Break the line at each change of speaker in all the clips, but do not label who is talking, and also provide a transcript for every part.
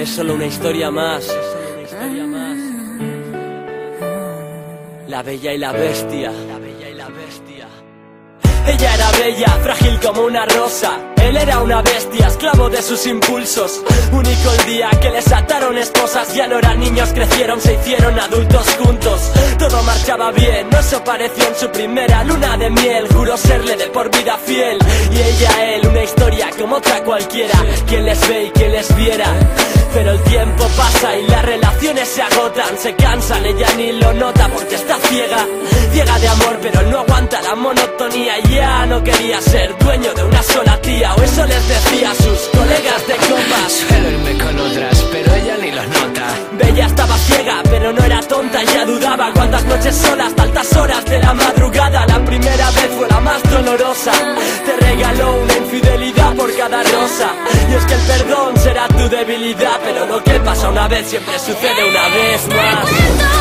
Es solo una historia más. La bella y la bestia. La bella y la bestia. Ella era bella, frágil como una rosa. Él era una bestia, esclavo de sus impulsos. Único el día que les ataron esposas. Ya no eran niños, crecieron, se hicieron adultos juntos. Todo marchaba bien, no se pareció en su primera luna de miel. Juró serle de por vida fiel. Y ella él, una historia como otra cualquiera. Quien les ve y quien les viera. Pero el tiempo pasa y las relaciones se agotan, se cansan, ella ni lo nota porque está ciega, ciega de amor, pero no aguanta la monotonía. Ya no quería ser dueño de una sola tía, o eso les decía a sus colegas de copas.
Suelo irme con otras, pero ella ni los nota.
Bella estaba ciega, pero no era tonta, ya dudaba cuántas noches solas, hasta altas horas de la madrugada. La primera vez fue la más dolorosa, te regaló una Y es que el perdón será tu debilidad, pero lo que pasa una vez siempre sucede una vez más.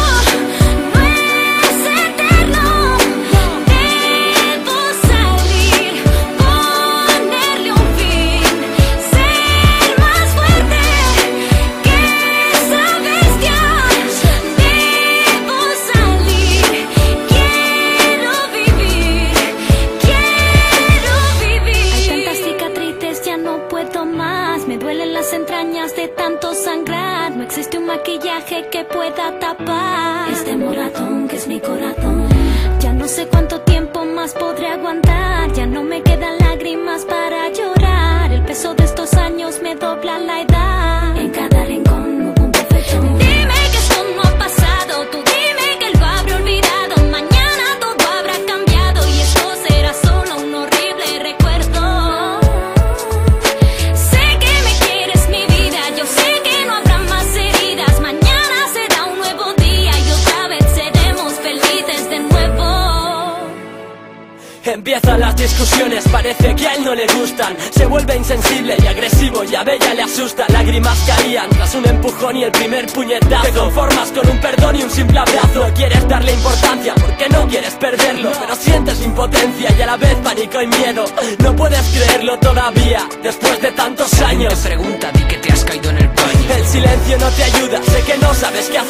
Maquillaje que pueda tapar este moratón que es mi corazón.
Empiezan las discusiones, parece que a él no le gustan. Se vuelve insensible y agresivo y a Bella le asusta. Lágrimas caían tras un empujón y el primer puñetazo. Te conformas con un perdón y un simple abrazo. Quieres darle importancia porque no quieres perderlo. Pero sientes impotencia y a la vez pánico y miedo. No puedes creerlo todavía, después de tantos años.
Te pregunta, di que te has caído en el baño.
El silencio no te ayuda, sé que no sabes qué hacer,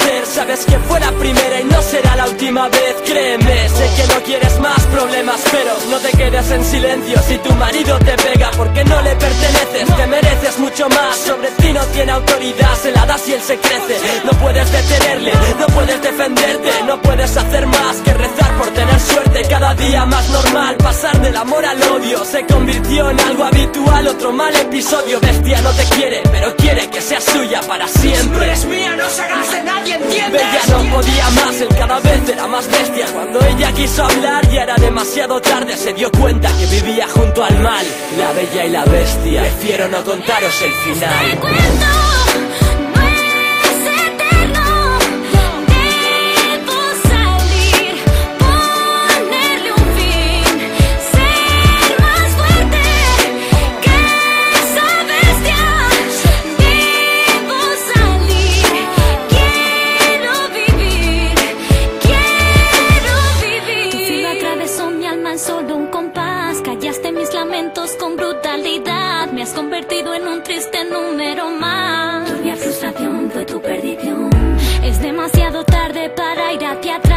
pero no te quedes en silencio. Si tu marido te pega porque no le perteneces, te mereces mucho más, sobre ti no tiene autoridad, se la das y él se crece, no puedes detenerle, no puedes defenderte, no puedes hacer más que rezar por tener suerte, cada día más normal, pasar del amor al odio, se convirtió en algo habitual, otro mal episodio, bestia no te quiere, pero quiere que seas suya para siempre.
eres mía, no se hagas nadie, ¿entiendes?
Bella no podía más, él cada vez era más bestia. Cuando ella quiso hablar ya era demasiado tarde, se dio cuenta que vivía junto al mal. La bella y la bestia, prefiero no contaros el final.
lamentos con brutalidad. Me has convertido en un triste número más. Turbia frustración fue tu perdición. Es demasiado tarde para ir hacia atrás.